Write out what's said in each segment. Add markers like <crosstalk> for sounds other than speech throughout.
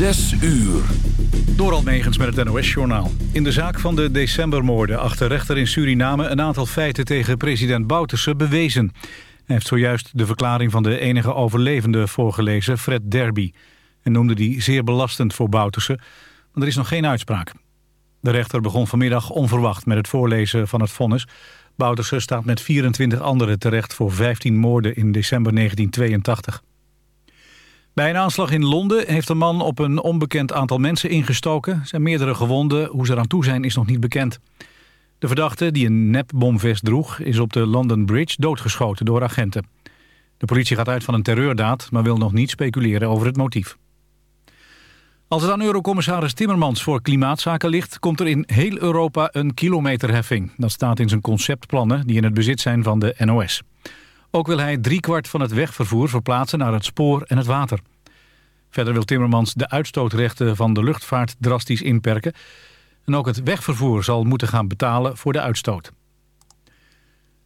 Zes uur. Door Almegens met het NOS-journaal. In de zaak van de decembermoorden achter rechter in Suriname... een aantal feiten tegen president Bouterse bewezen. Hij heeft zojuist de verklaring van de enige overlevende voorgelezen... Fred Derby. En noemde die zeer belastend voor Bouterse. Maar er is nog geen uitspraak. De rechter begon vanmiddag onverwacht met het voorlezen van het vonnis. Bouterse staat met 24 anderen terecht voor 15 moorden in december 1982. Bij een aanslag in Londen heeft een man op een onbekend aantal mensen ingestoken. Er zijn meerdere gewonden. Hoe ze eraan toe zijn is nog niet bekend. De verdachte, die een nepbomvest droeg, is op de London Bridge doodgeschoten door agenten. De politie gaat uit van een terreurdaad, maar wil nog niet speculeren over het motief. Als het aan eurocommissaris Timmermans voor klimaatzaken ligt... komt er in heel Europa een kilometerheffing. Dat staat in zijn conceptplannen die in het bezit zijn van de NOS. Ook wil hij driekwart van het wegvervoer verplaatsen naar het spoor en het water. Verder wil Timmermans de uitstootrechten van de luchtvaart drastisch inperken. En ook het wegvervoer zal moeten gaan betalen voor de uitstoot.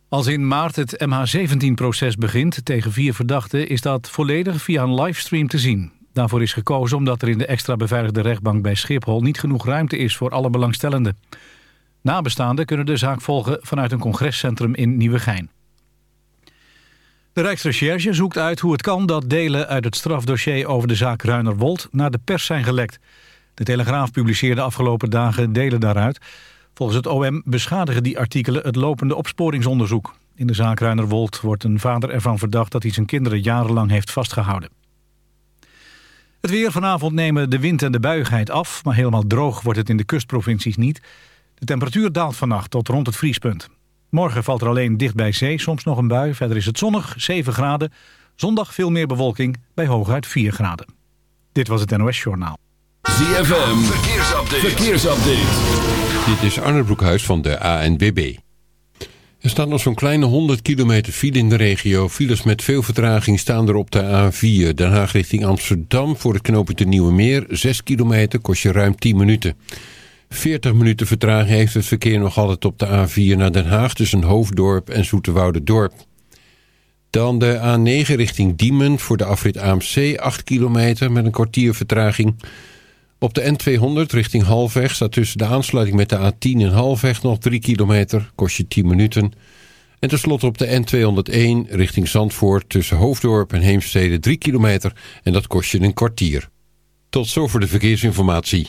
Als in maart het MH17-proces begint tegen vier verdachten... is dat volledig via een livestream te zien. Daarvoor is gekozen omdat er in de extra beveiligde rechtbank bij Schiphol... niet genoeg ruimte is voor alle belangstellenden. Nabestaanden kunnen de zaak volgen vanuit een congrescentrum in Nieuwegein. De Rijksrecherche zoekt uit hoe het kan dat delen uit het strafdossier over de zaak Ruiner-Wold naar de pers zijn gelekt. De Telegraaf publiceerde afgelopen dagen delen daaruit. Volgens het OM beschadigen die artikelen het lopende opsporingsonderzoek. In de zaak Ruiner-Wold wordt een vader ervan verdacht dat hij zijn kinderen jarenlang heeft vastgehouden. Het weer vanavond nemen de wind en de buigheid af, maar helemaal droog wordt het in de kustprovincies niet. De temperatuur daalt vannacht tot rond het vriespunt. Morgen valt er alleen dicht bij zee soms nog een bui. Verder is het zonnig, 7 graden. Zondag veel meer bewolking, bij hooguit 4 graden. Dit was het NOS Journaal. ZFM, verkeersupdate. verkeersupdate. Dit is Arne Broekhuis van de ANBB. Er staat nog zo'n kleine 100 kilometer file in de regio. Files met veel vertraging staan er op de A4. Den Haag richting Amsterdam voor het knooppunt de Nieuwe Meer. 6 kilometer kost je ruim 10 minuten. 40 minuten vertraging heeft het verkeer nog altijd op de A4 naar Den Haag... tussen Hoofddorp en Dorp. Dan de A9 richting Diemen voor de afrit AMC, 8 kilometer met een kwartier vertraging. Op de N200 richting Halfweg staat tussen de aansluiting met de A10 en Halfweg nog 3 kilometer, kost je 10 minuten. En tenslotte op de N201 richting Zandvoort tussen Hoofddorp en Heemstede 3 kilometer en dat kost je een kwartier. Tot zover de verkeersinformatie.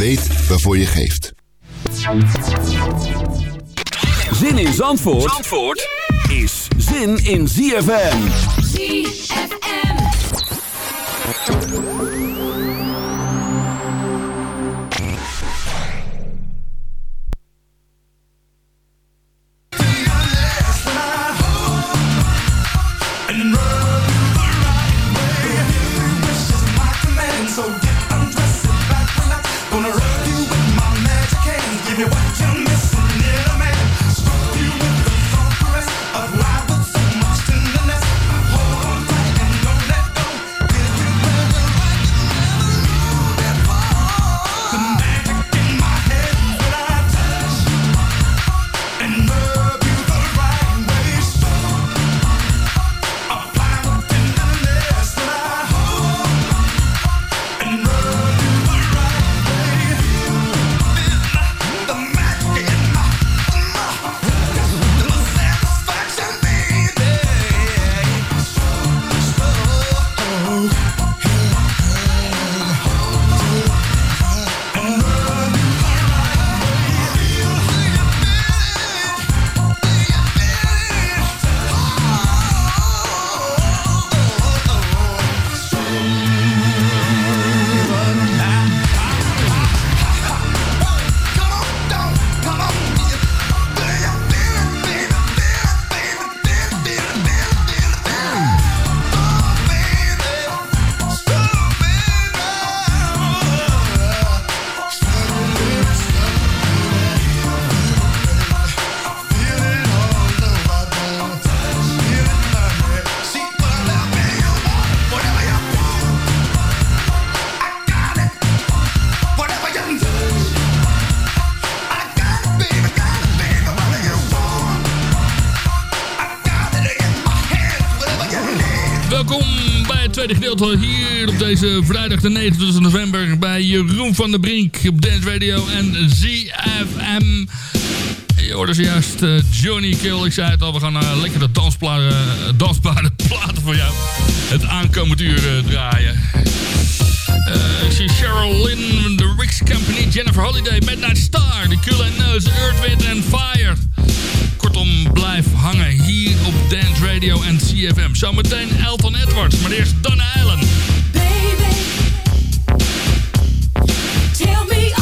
Weet waarvoor je geeft. Zin in Zandvoort, Zandvoort is zin in ZFM. ZFM. Gedeelte hier op deze vrijdag de 29 november bij Jeroen van der Brink op Dance Radio en ZFM. Je hoorde zojuist eh, Johnny Kill. Ik zei het al, we gaan uh, lekkere dansplaten, dansbare <laughs> platen voor jou het aankomend uur eh, draaien. Eh, ik zie Cheryl Lynn, The Rix Company, Jennifer Holiday, Midnight Star, The Cool and Nose, Earth, Wind and Fire. Blijf hangen hier op Dance Radio en CFM. Zometeen Elton Edwards, maar eerst Donna Allen. Tell me,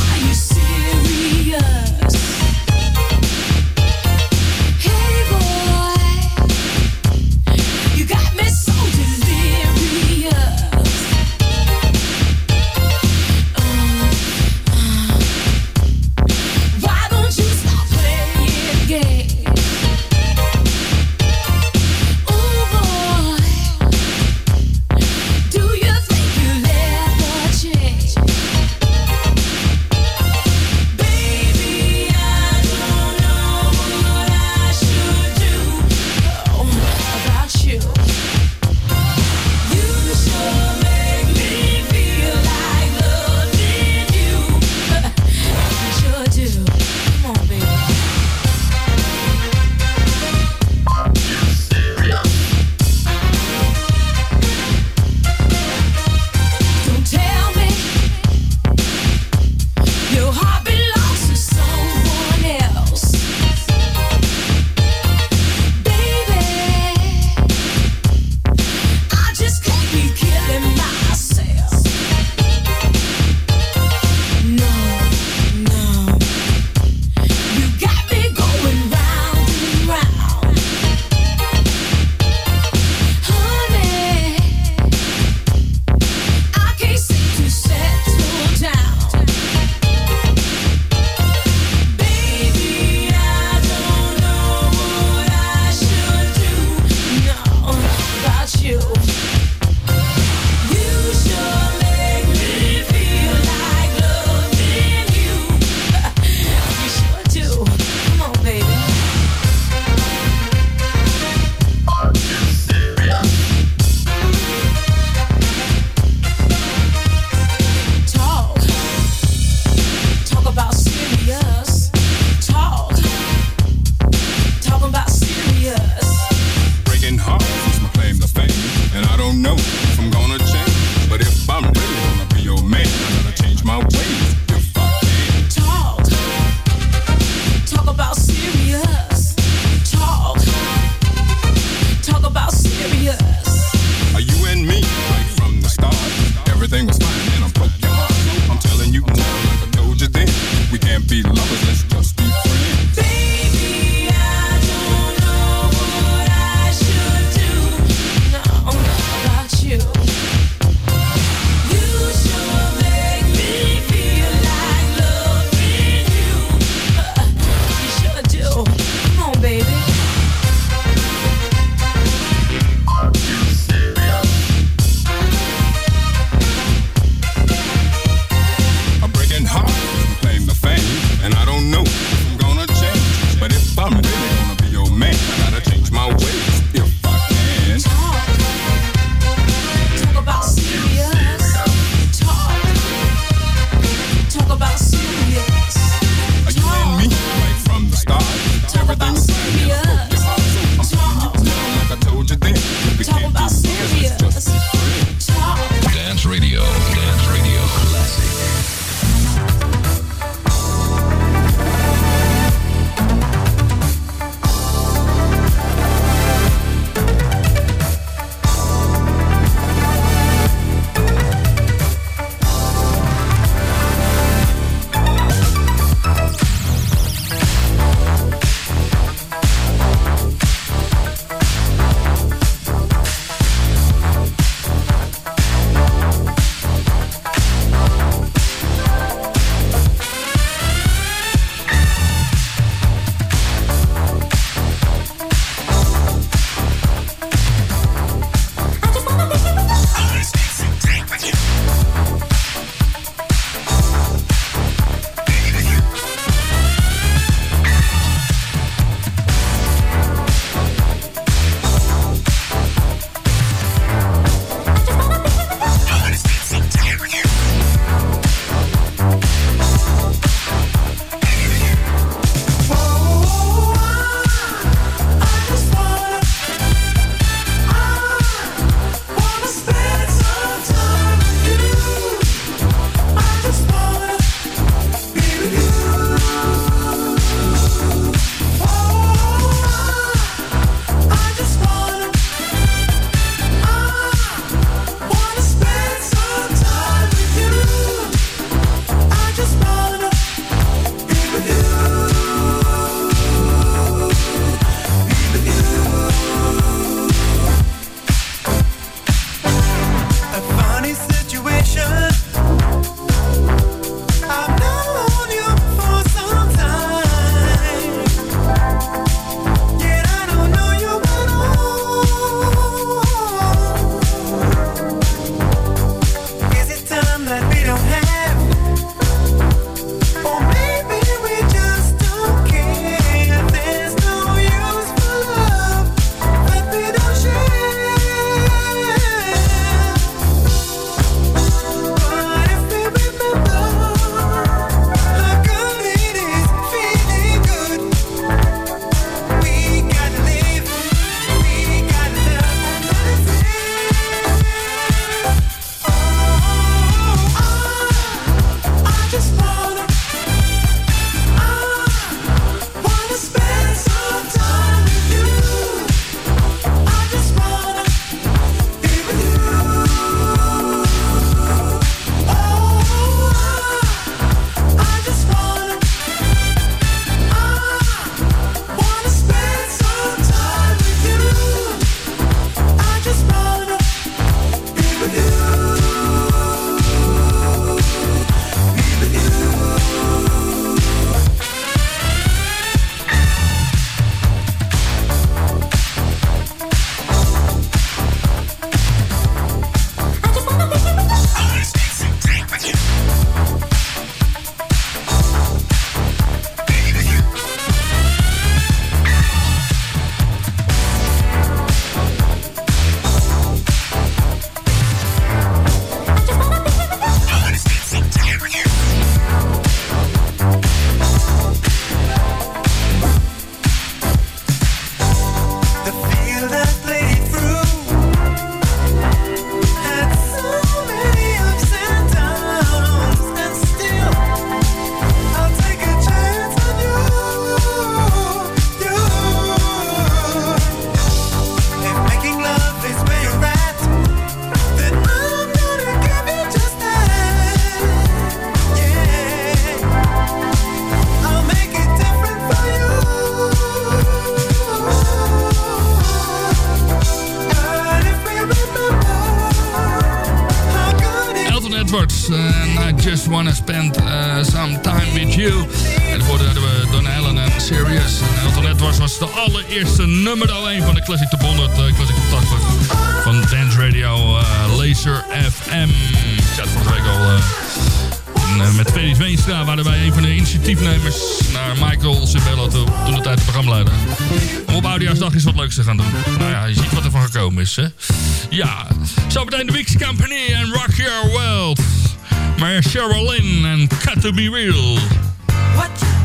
Beatles en I Just Wanna Spend uh, Some Time With You. En daarvoor hadden we Don Allen en Serious. En Elton Edwards was de allereerste nummer 1 van de Classic Top 100, uh, Classic Top 80 van Dance Radio Laser FM. Ik het vorige week al... Met Felix Veenstra waren wij een van de initiatiefnemers naar Michael Cimbello toe, toen de tijd de programmaleider. Om op Oudejaarsdag eens wat leuks te gaan doen. Nou ja, je ziet wat er van gekomen is, hè. Ja, zo meteen de Weeks Company en Rock Your World. Maar Cheryl Lynn en Cut To Be Real. What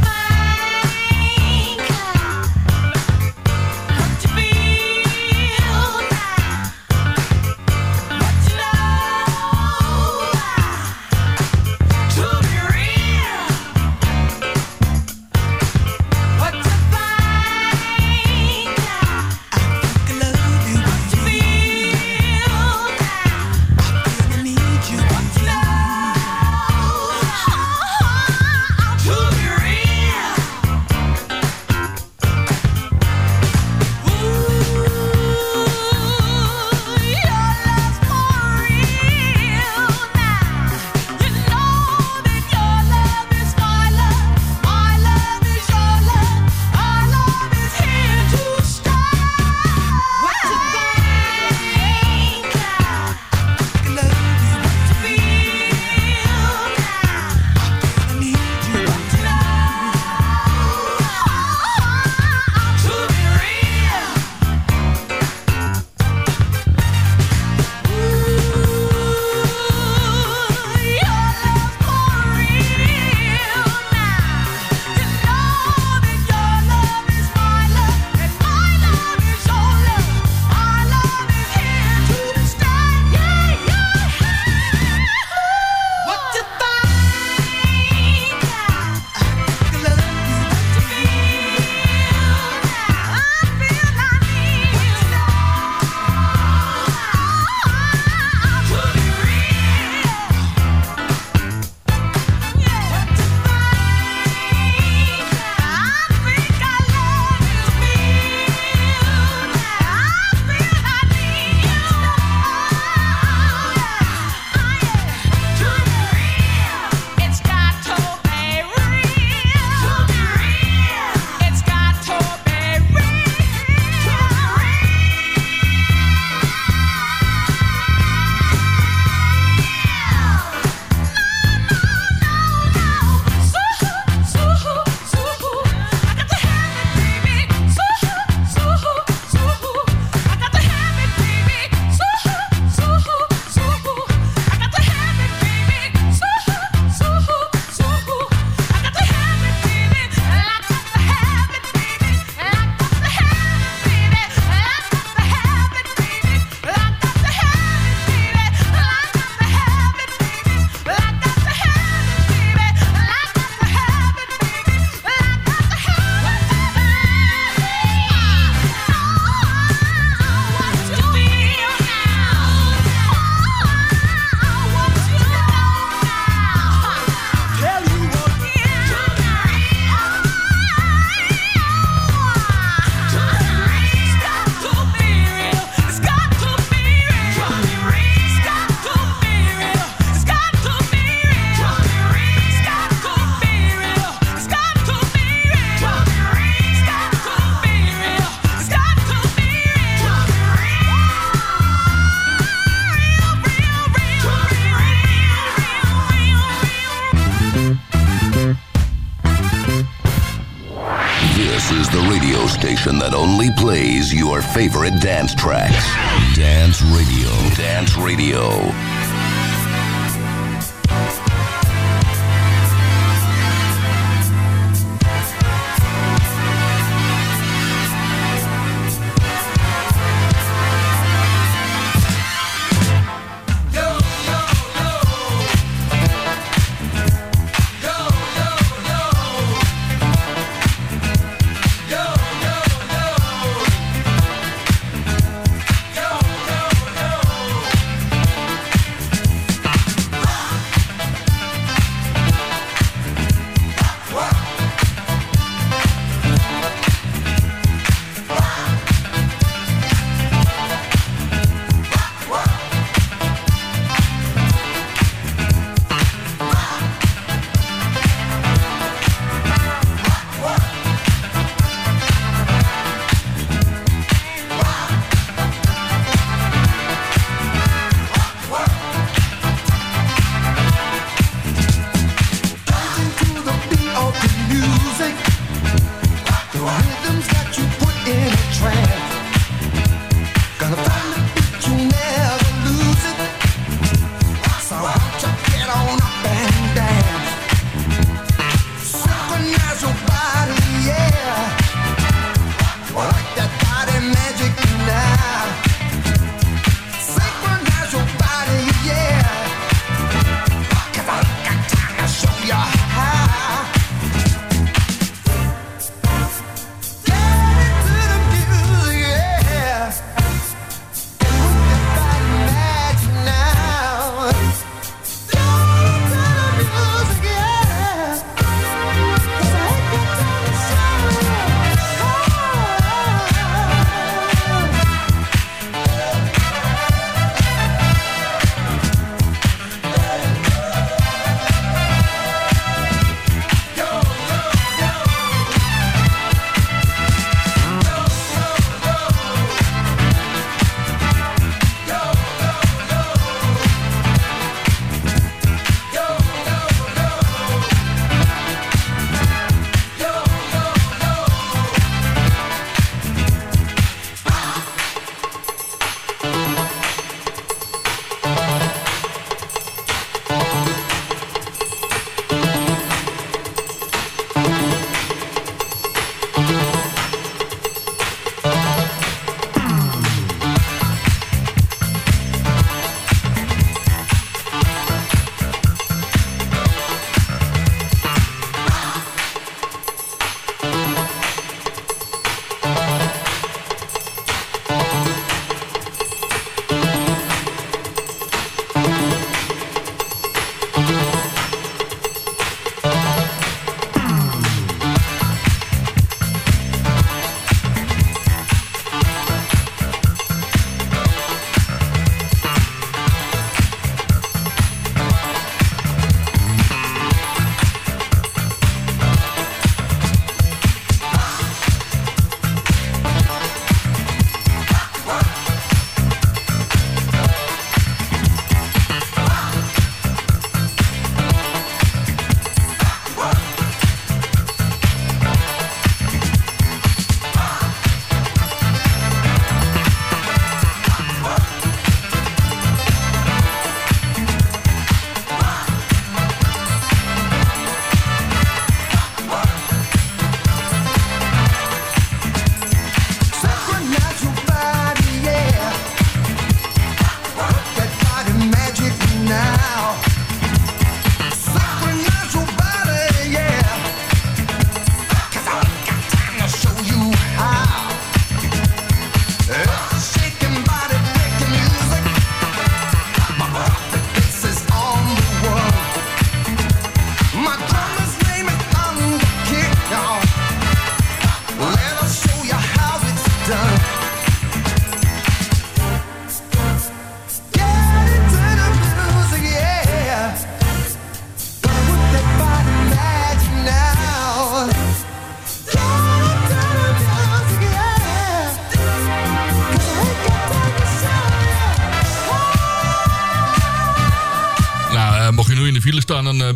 favorite dance tracks. Dance Radio. Dance Radio.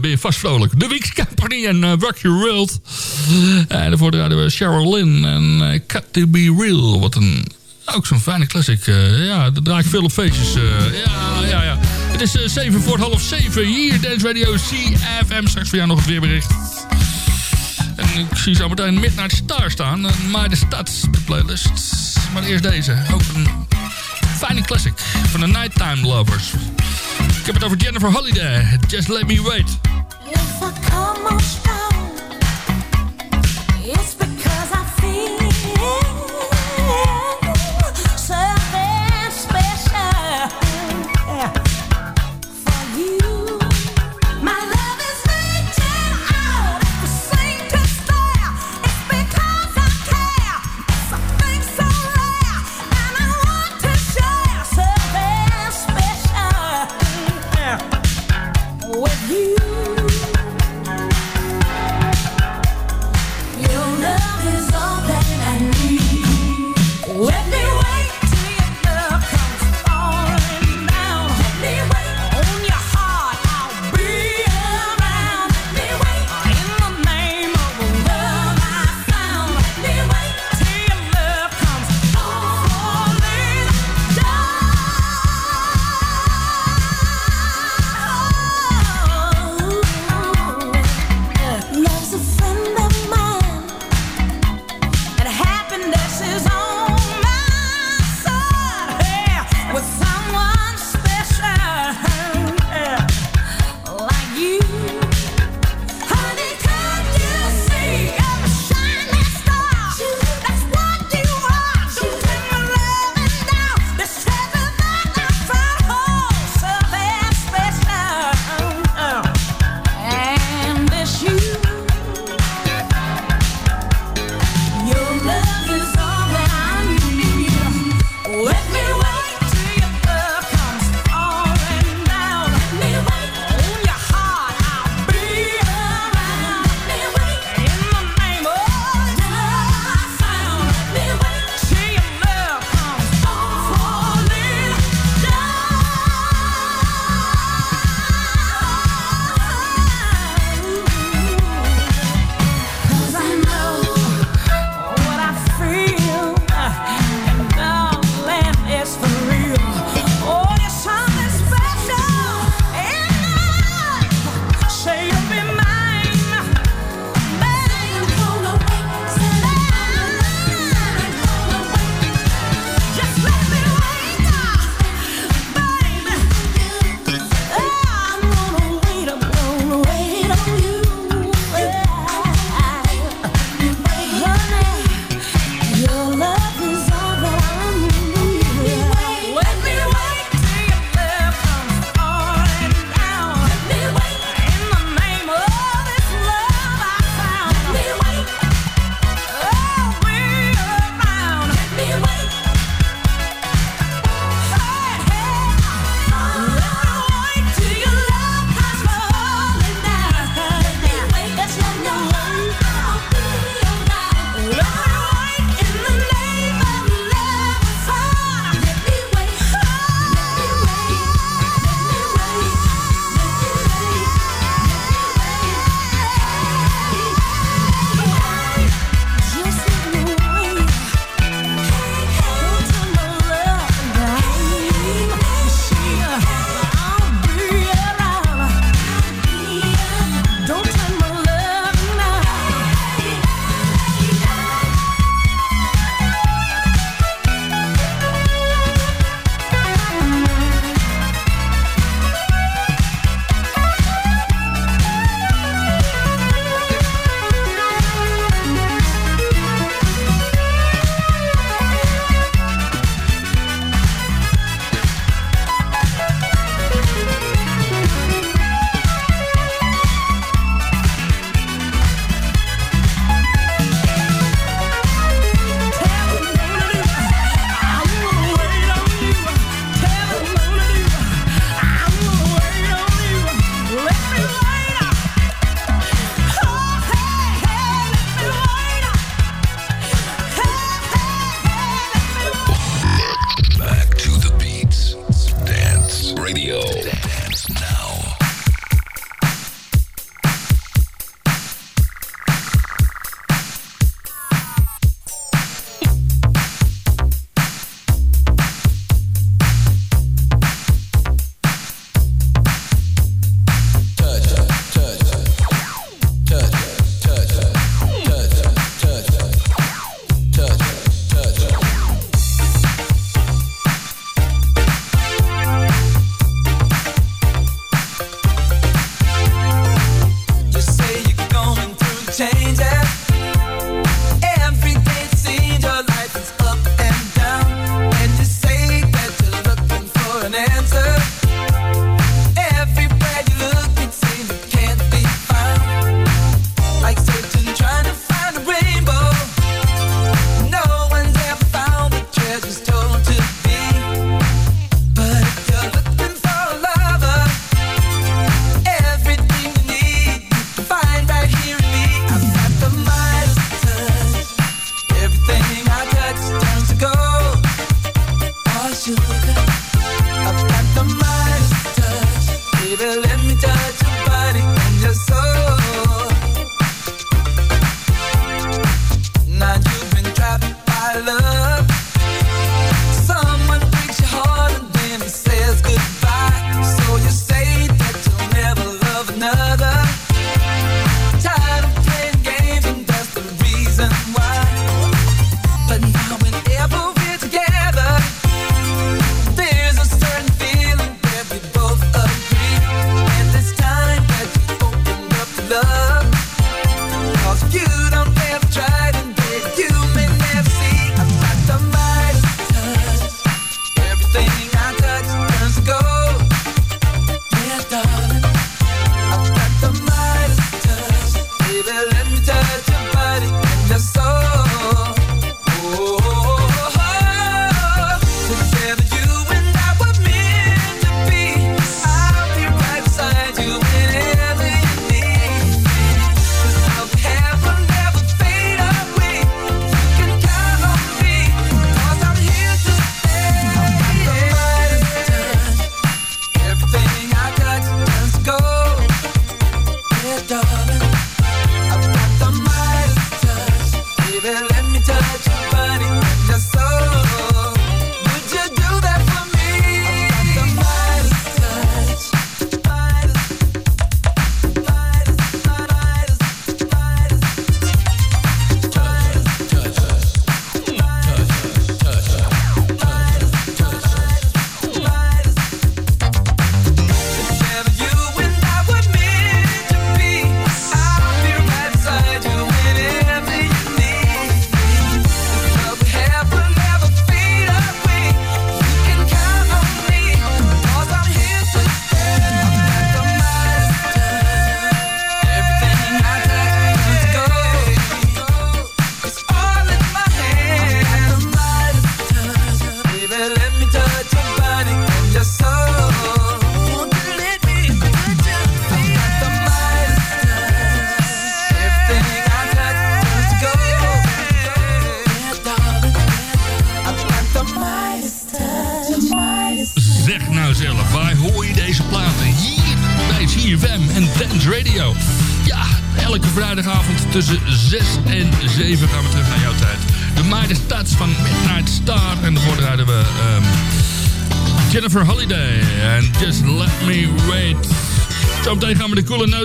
Ben je vast vrolijk. The Weeks Company en uh, Rock Your World. En daarvoor hadden we Cheryl Lynn en uh, Cut To Be Real. Wat een, ook zo'n fijne classic. ja, daar draai ik veel op feestjes. ja, ja, ja. Het is 7 voor half 7 hier, Dance Radio CFM. Straks voor jou nog het weerbericht. En ik zie zo meteen Midnight Star staan. En My The Stats, playlist. Maar eerst deze. Ook een fijne classic van de Nighttime Lovers. Ik heb het over Jennifer Holiday. Just let me wait. If I come on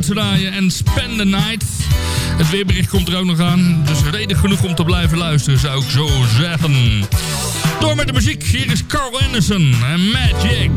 draaien en Spend the Night. Het weerbericht komt er ook nog aan, dus reden genoeg om te blijven luisteren, zou ik zo zeggen. Door met de muziek, hier is Carl Anderson en Magic.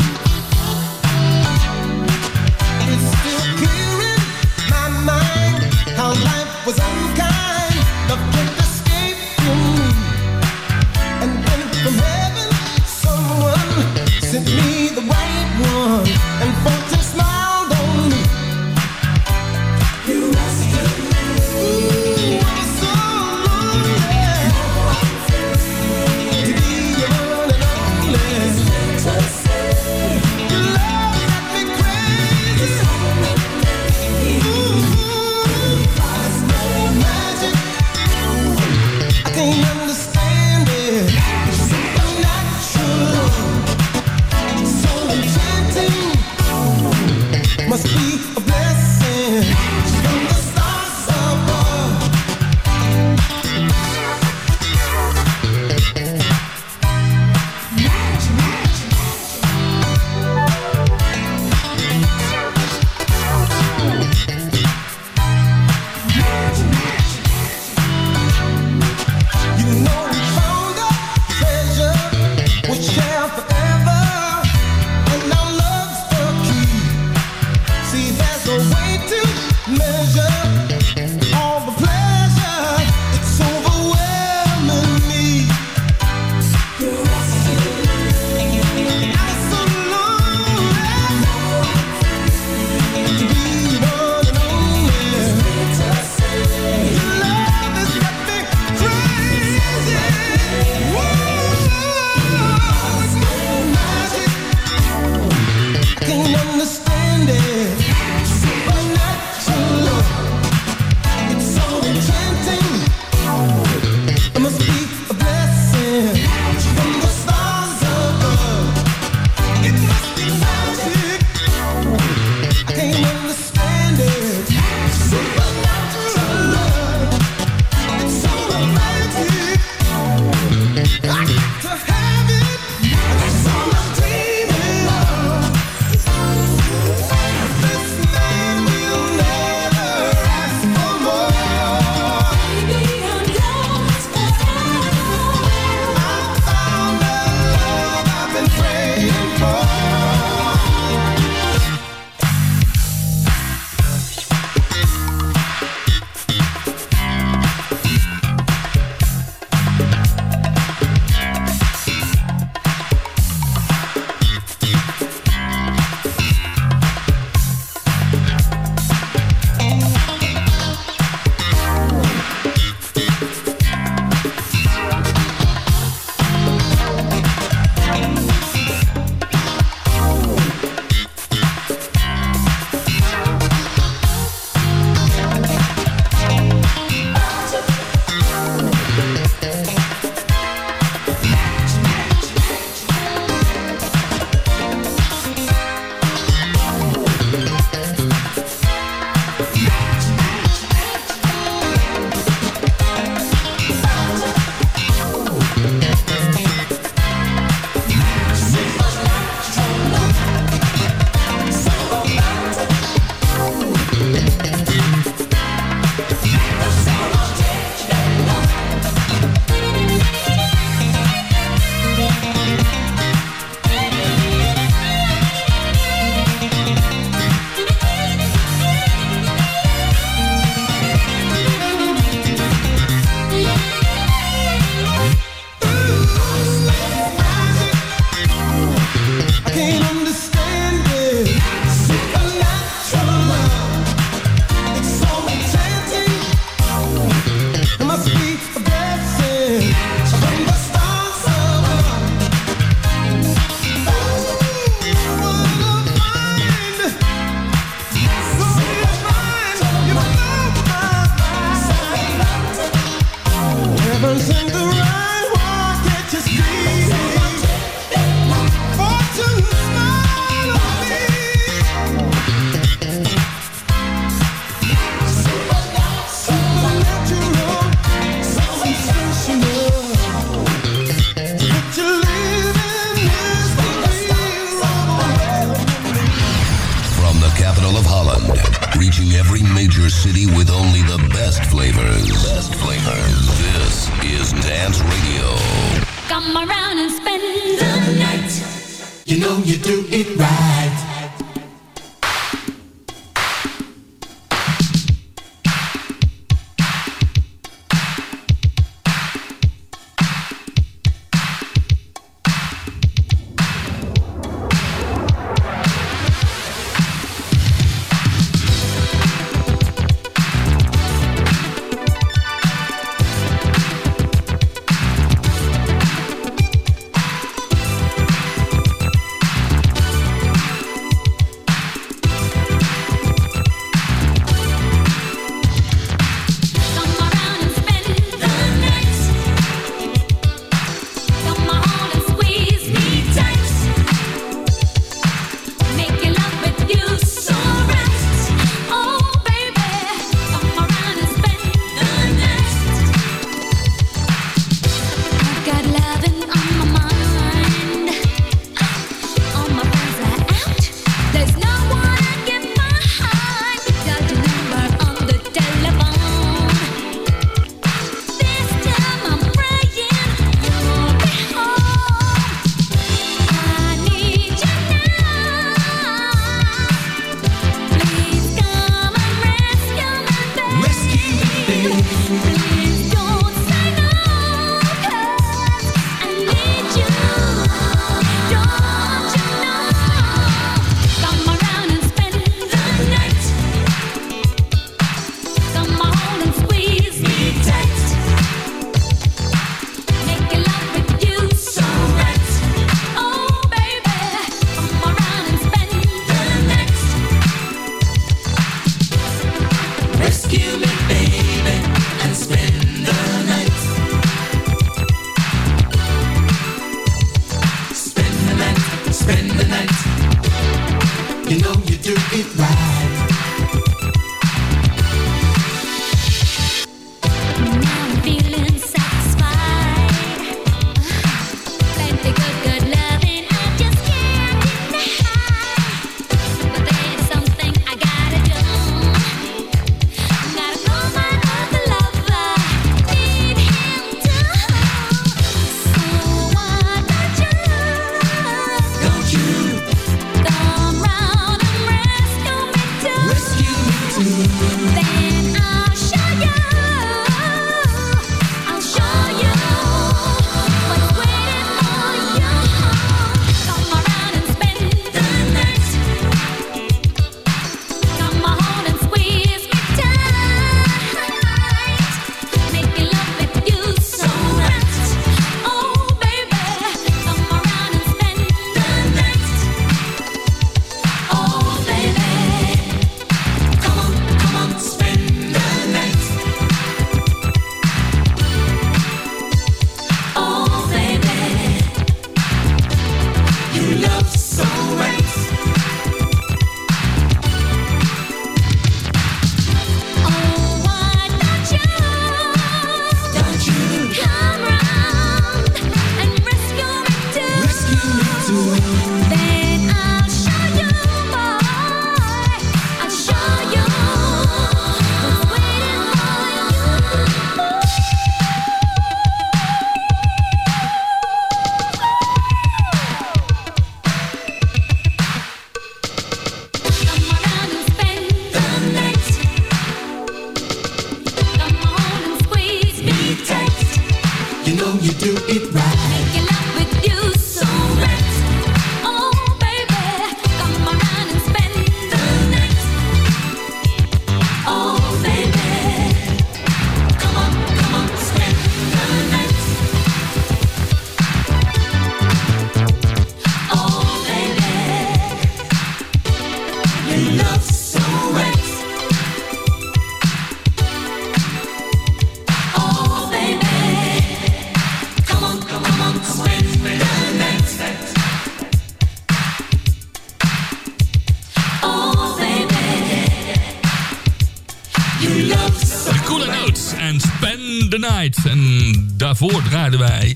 En daarvoor draaiden wij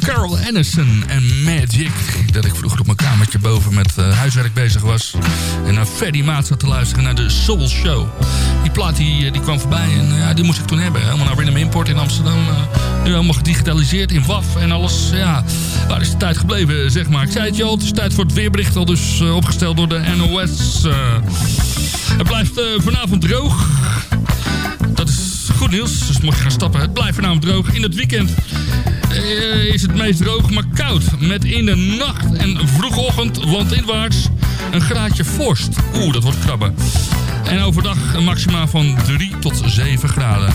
Carol Anderson en Magic. Dat ik vroeger op mijn kamertje boven met eh, huiswerk bezig was. En naar Freddy Maat zat te luisteren naar de Soul Show. Die plaat die, eh, die kwam voorbij en eh, ja, die moest ik toen hebben. Helemaal naar Random Import in Amsterdam. Uh, nu helemaal gedigitaliseerd in WAF en alles. Ja, waar is de tijd gebleven, zeg maar. Ik zei het je al, het is tijd voor het weerbericht. Al dus opgesteld door de NOS. het blijft vanavond droog. Dat is Goed nieuws, dus mocht je gaan stappen, het blijft voornamelijk droog. In het weekend eh, is het meest droog, maar koud. Met in de nacht en vroegochtend landinwaarts een graadje vorst. Oeh, dat wordt krabben. En overdag een maxima van 3 tot 7 graden.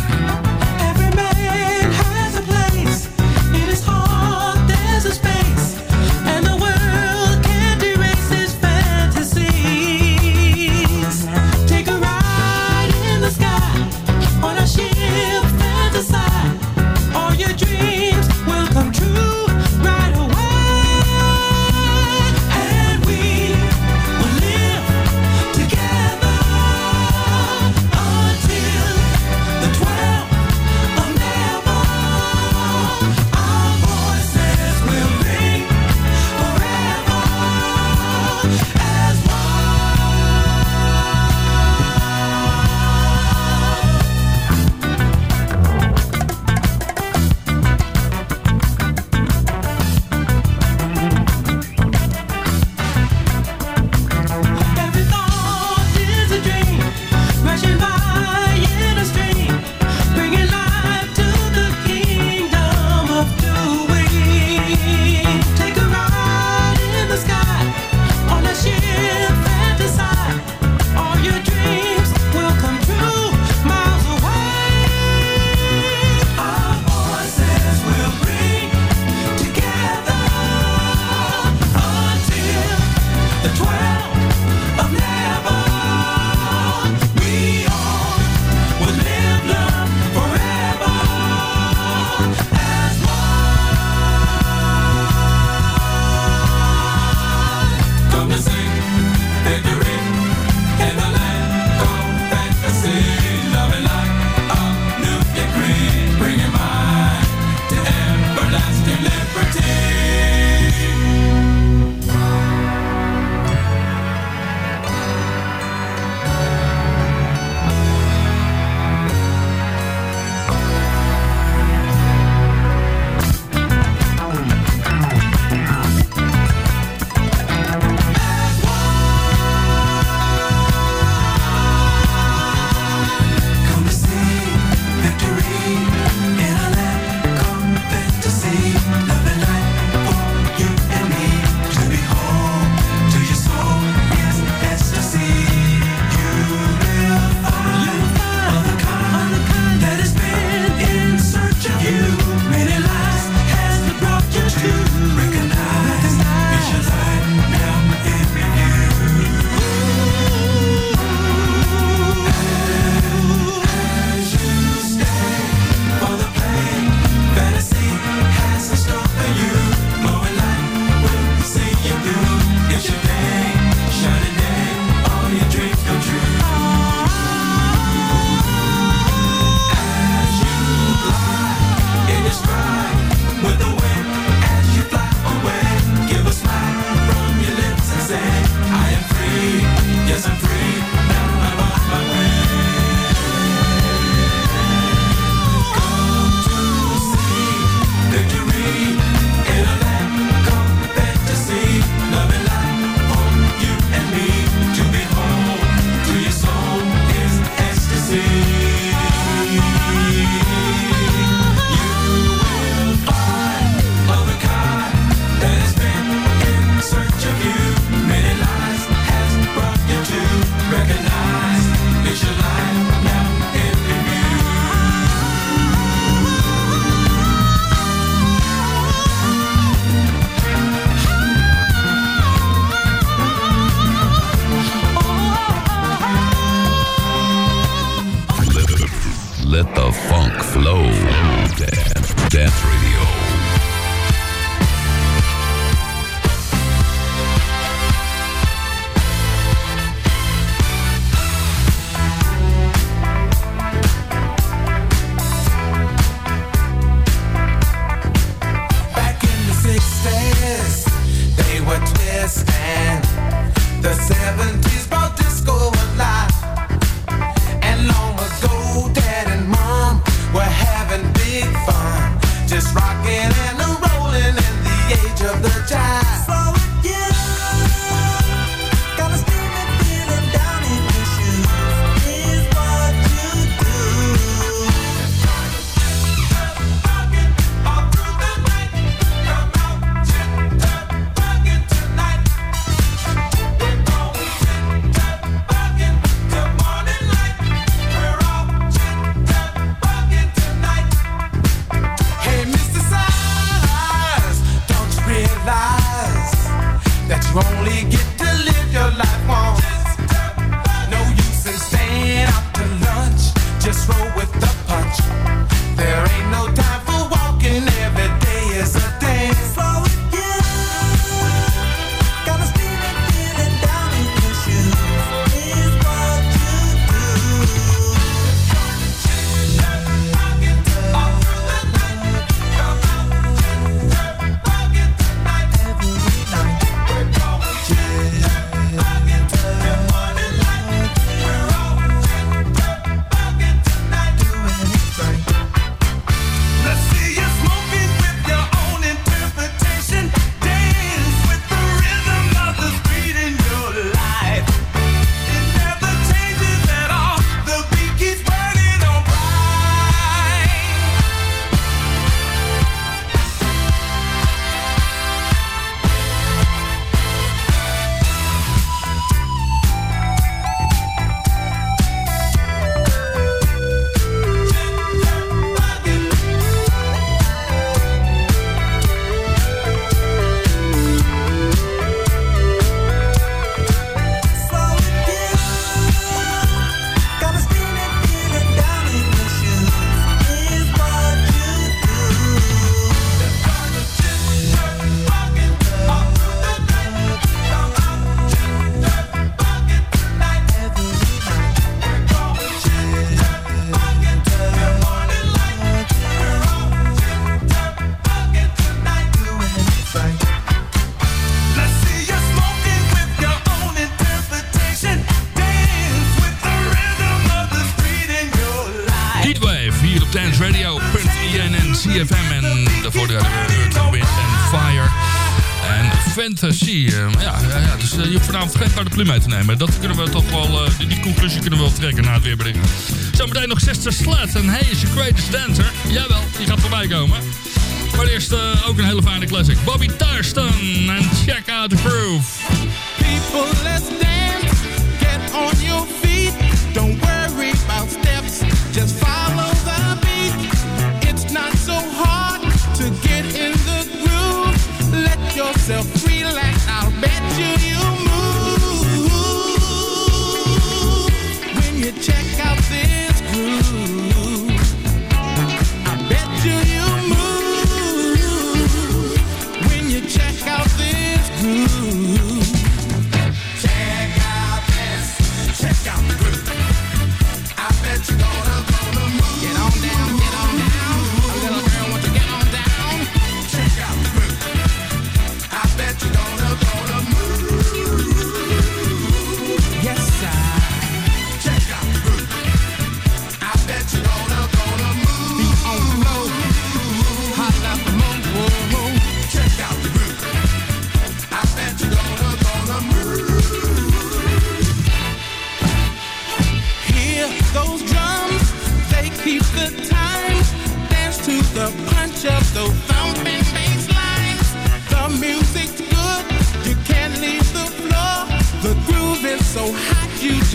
CFM en daarvoor de Earth, Wind and Fire. En Fantasy. Eh, ja, ja, ja, dus eh, je hoeft vanavond geen de pluim mee te nemen. Dat kunnen we toch wel, eh, die, die conclusie kunnen we wel trekken na het weerbrengen. Zometeen nog Sister Slat en hij is de greatest dancer. Jawel, die gaat voorbij komen. Maar eerst ook een hele fijne classic. Bobby Tarston en Check Out The Groove. People, let's dance. Get on your feet. yourself, relax.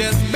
just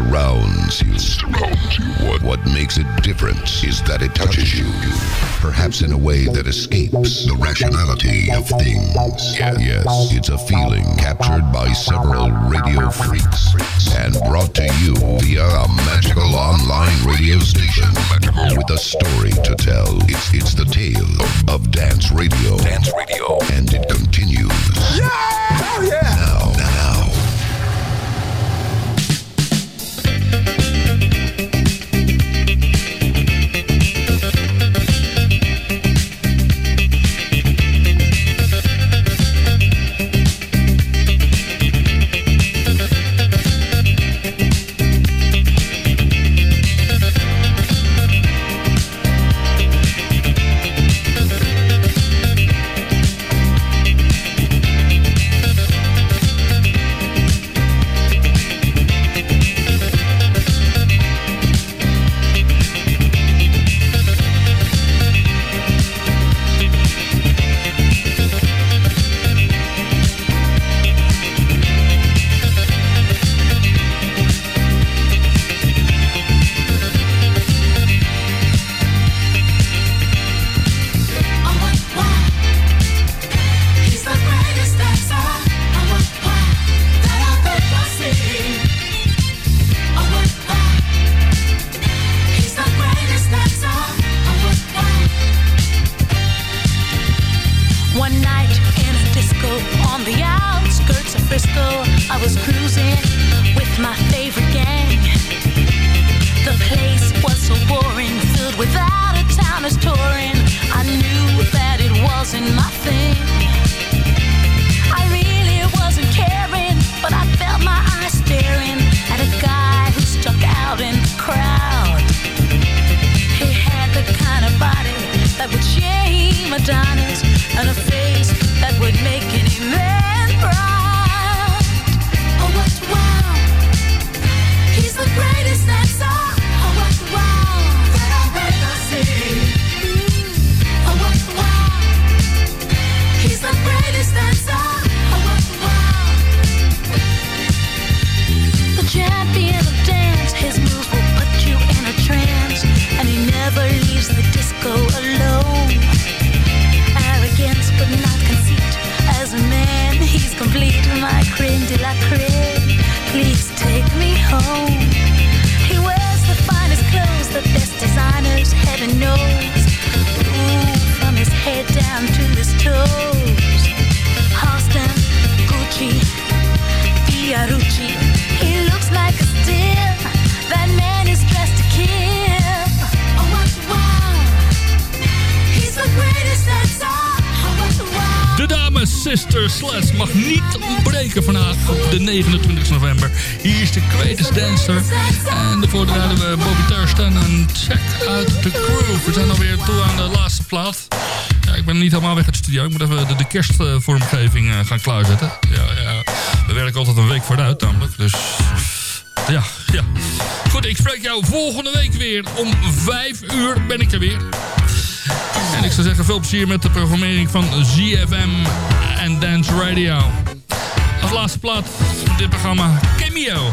surrounds you. Surrounds you. What, what makes it different is that it touches you, perhaps in a way that escapes the rationality of things. Yes, it's a feeling captured by several radio freaks and brought to you via a magical online radio station with a story to tell. It's, it's the tale of dance radio. Dance radio. And it continues. Yeah! Yeah! Now, One night in a disco on the outskirts of Frisco, I was cruising with my favorite gang. The place was so boring, filled with out-of-towners touring. I knew that it wasn't my thing. I really wasn't caring, but I felt my eyes staring at a guy who stuck out in the crowd. He had the kind of body that would shame Adonis and a face that would make any man Oh! De dames Sister Sleds mag niet ontbreken vandaag op de 29 november. Hier is de Greatest Dancer. En daarvoor draaien we Bobby Thurston en Check Out The Groove. We zijn alweer toe aan de laatste plaat. Ben niet helemaal weg uit de studio. Ik moet even de, kerstvormgeving eh, gaan klaarzetten. Ja, ja. We werken altijd een week vooruit namelijk. Dus ja, ja. Goed, ik spreek jou volgende week weer. Om 5 uur ben ik er weer. En ik zou zeggen, veel plezier met de programmering van ZFM en Dance Radio. Als laatste plaat dit programma, Cameo.